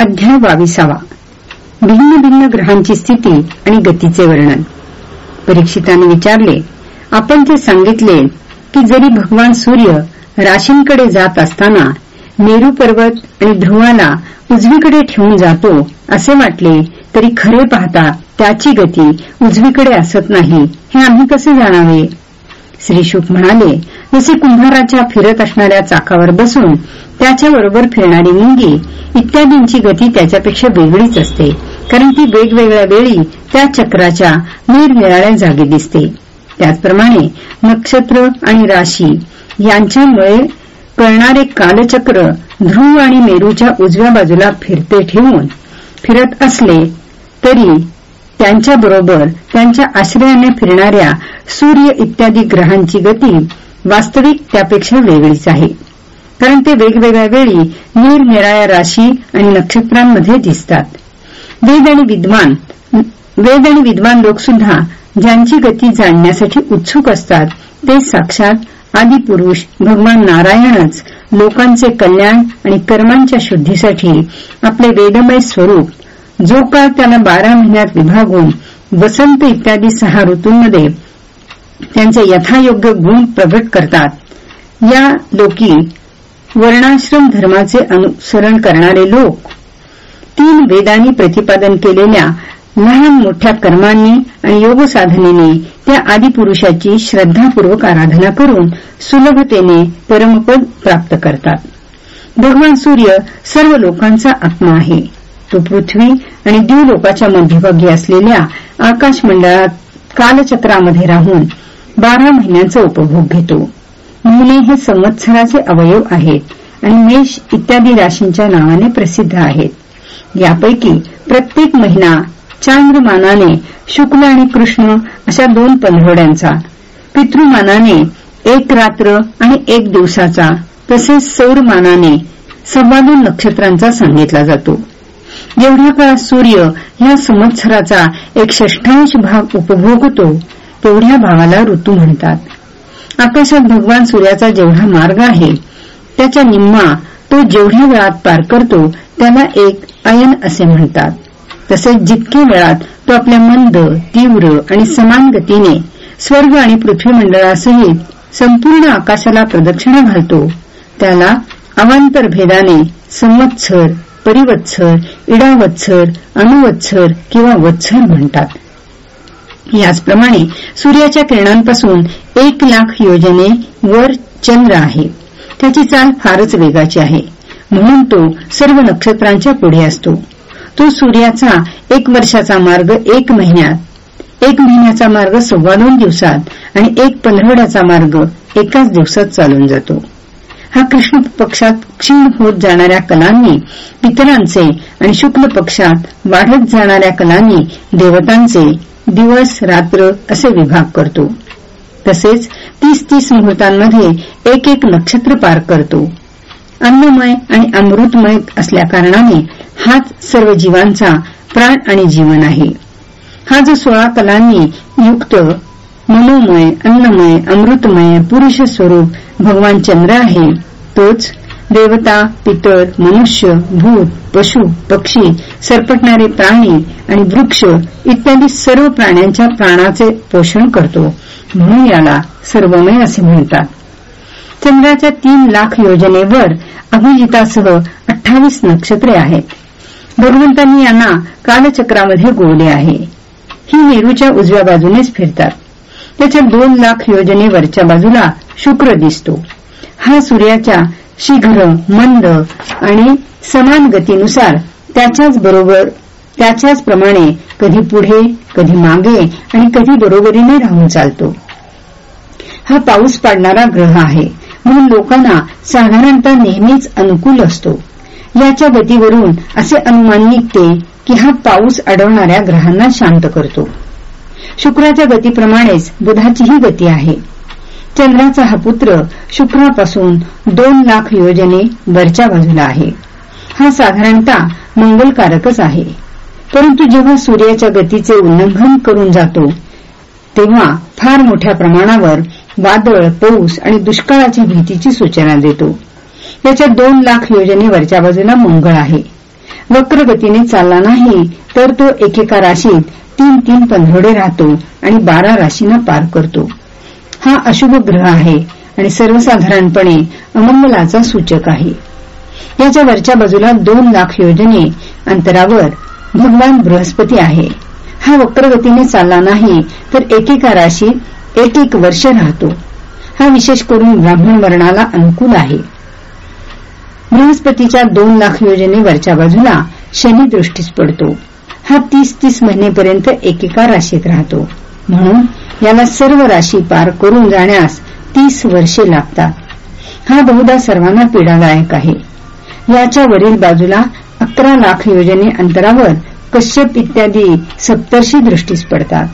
अध्याय बाविसावा. भिन्न भिन्न ग्रहांची स्थिती आणि गतीचे वर्णन. परीक्षिताने विचारले आपण जे सांगितले की जरी भगवान सूर्य राशींकडे जात असताना मेरू पर्वत आणि ध्रुवाला उजवीकडे ठेवून जातो असे वाटले तरी खरे पाहता त्याची गती उजवीकडे असत नाही हे आम्ही कसे जाणावे? श्री शुक म्हणाले जसे कुंभाराच्या फिरत असणाऱ्या चाकावर बसून त्याच्याबरोबर फिरणारी मुंगी इत्यादींची गती त्याच्यापेक्षा वेगळीच असते. कारण ती वेगवेगळ्या वेळी त्या चक्राच्या निरनिराळ्या जागी दिसते. त्याचप्रमाणे नक्षत्र आणि राशी यांच्यामुळे कळणारे कालचक्र ध्रुव आणि मेरूच्या उजव्या बाजूला फिरते ठेवून फिरत असले तरी त्यांच्याबरोबर त्यांच्या आश्रयाने फिरणाऱ्या सूर्य इत्यादी ग्रहांची गती वास्तविक त्यापेक्षा वेगळीच आहे. कारण ते वेगवेगळ्या वेळी निरनिराळ्या राशी आणि नक्षत्रांमध्ये दिसतात. वेद आणि विद्वान वेद आणि विद्वान लोक सुद्धा ज्यांची गती जाणण्यासाठी उत्सुक असतात ते साक्षात आदिपुरुष भगवान नारायणच लोकांचे कल्याण आणि कर्मांच्या शुद्धीसाठी आपले वेदमय स्वरूप जो काळ त्याला बारा महिन्यात विभागून वसंत इत्यादी सहा ऋतूंमध्ये त्यांचे यथायोग्य गुण प्रगट करतात. या लोकी वर्णाश्रम धर्माचे अनुसरण करणारे लोक. तीन वेदांनी प्रतिपादन केलेल्या लहान मोठ्या कर्मांनी आणि योगसाधनेने त्या आदिपुरुषाची श्रद्धापूर्वक आराधना करून सुलभतेने परमपद प्राप्त करतात. भगवान सूर्य सर्व लोकांचा आत्मा आहे. तो पृथ्वी आणि द्यूलोकाच्या मध्यभागी असलेल्या आकाशमंडळात कालचक्रामध्ये राहून बारा महिन्यांचा उपभोग घेतो. महिने हे संवत्सराचे अवयव आहेत आणि मेष इत्यादी राशींच्या नावाने प्रसिद्ध आहेत. यापैकी प्रत्येक महिना चांद्रमानाने शुक्ल आणि कृष्ण अशा दोन पंधरवड्यांचा पितृमानाने एक रात्र आणि एक दिवसाचा तसेच सौरमानाने सव्वा दोन नक्षत्रांचा सांगितला जातो. जेवढ्या काळात सूर्य या संवत्सराचा एक षष्ठांश भाग उपभोगतो. तेवढ्या भावाला ऋतू म्हणतात. आकाशात भगवान सूर्याचा जेवढा मार्ग आहे त्याच्या निम्मा तो जेवढ्या वेळात पार करतो त्याला एक अयन असे म्हणतात. तसेच जितके वेळात तो आपल्या मंद तीव्र आणि समान गतीने स्वर्ग आणि पृथ्वीमंडळासहित संपूर्ण आकाशाला प्रदक्षिणा घालतो त्याला अवांतर भेदाने संवत्सर परिवत्सर इडावत्सर अणुवत्सर किंवा वत्सर म्हणतात. याचप्रमाणे सूर्याच्या किरणांपासून एक लाख योजने वर चंद्र आहे. त्याची चाल फारच वेगाची आहे. म्हणून तो सर्व नक्षत्रांच्या पुढे असतो. तो सूर्याचा एक वर्षाचा मार्ग एक महिन्यात एक महिन्याचा मार्ग सव्वा दोन दिवसात आणि एक पंधरवड्याचा मार्ग एकाच दिवसात चालून जातो. हा कृष्ण पक्षात क्षीण होत जाणाऱ्या कलांनी पितरांचे आणि शुक्ल पक्षात वाढत जाणाऱ्या कलांनी देवतांचे दिवस रात्र असे विभाग करतो. तसेच तीस तीस मुहूर्तांमध्ये एक एक नक्षत्र पार करतो. अन्नमय आणि अमृतमय असल्याकारणाने हाच सर्व जीवांचा प्राण आणि जीवन आहे. हा जो सोळा कलांनी युक्त मनोमय अन्नमय अमृतमय पुरुष स्वरूप भगवान चंद्र आहे तोच देवता पितर मनुष्य भूत पशु पक्षी सरपटणारे प्राणी आणि वृक्ष इत्यादी सर्व प्राण्यांच्या प्राणाचे पोषण करतो. म्हणून याला सर्वमय असे म्हणतात. चंद्राच्या तीन लाख योजनेवर अभिजितासह अठ्ठावीस नक्षत्रे आहेत. भगवंतांनी यांना कालचक्रामध्ये गोवले आहे. ही मेरूच्या उजव्या बाजूनेच फिरतात. त्याच्या दोन लाख योजनेवरच्या बाजूला शुक्र दिसतो. हा सूर्याच्या शीघ्र मंद आणि समान गतीनुसार त्याच्याच बरोबर त्याच्याच प्रमाणे कधी पुढे कधी मागे आणि कधी बरोबरीने राहून चालतो. हा पाऊस पाडणारा ग्रह आहे म्हणून लोकांना साधारणतः नेहमीच अनुकूल असतो. याच्या गतीवरून असे अनुमान निघते की हा पाऊस अडवणाऱ्या ग्रहांना शांत करतो. शुक्राच्या गतीप्रमाणेच बुधाचीही गती आहे. चंद्राचा हा पुत्र शुक्रापासून दोन लाख योजने वरच्या बाजूला आहे. हा साधारणतः मंगलकारकच आहे. परंतु जेव्हा सूर्याच्या गतीचे उल्लंघन करून जातो तेव्हा फार मोठ्या प्रमाणावर वादळ पाऊस आणि दुष्काळाच्या भीतीची सूचना देतो. याच्या दोन लाख योजने वरच्या बाजूला मंगळ आहे. वक्रगतीने चालला नाही तर तो एकेका राशीत तीन तीन पंधरवडे राहतो आणि बारा राशींना पार करतो. हा अशुभ ग्रह आहे आणि सर्वसाधारणपणे अमंगलाचा सूचक आहे. याच्या वरच्या बाजूला दोन लाख योजने अंतरावर भगवान बृहस्पती आहे. हा वक्रगतीने चालला नाही तर एकेका राशीत एक एक वर्ष राहतो. हा विशेष करून ब्राह्मण वर्णाला अनुकूल आहे. बृहस्पतीच्या दोन लाख योजने वरच्या बाजूला शनी दृष्टीस पडतो. हा तीस तीस महिनेपर्यंत एकेका राशीत राहतो. म्हणून याला सर्व राशी पार करून जाण्यास तीस वर्षे लागतात. हा बहुधा सर्वांना पीडादायक आहे. याच्या वरील बाजूला अकरा लाख योजने अंतरावर कश्यप इत्यादी सप्तर्षी दृष्टीस पडतात.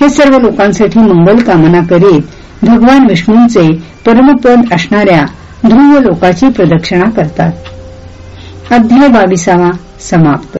हे सर्व लोकांसाठी मंगल कामना करीत भगवान विष्णूंचे परमपद असणाऱ्या ध्रुव लोकाची प्रदक्षिणा करतात. अध्याय बावीसावा समाप्त.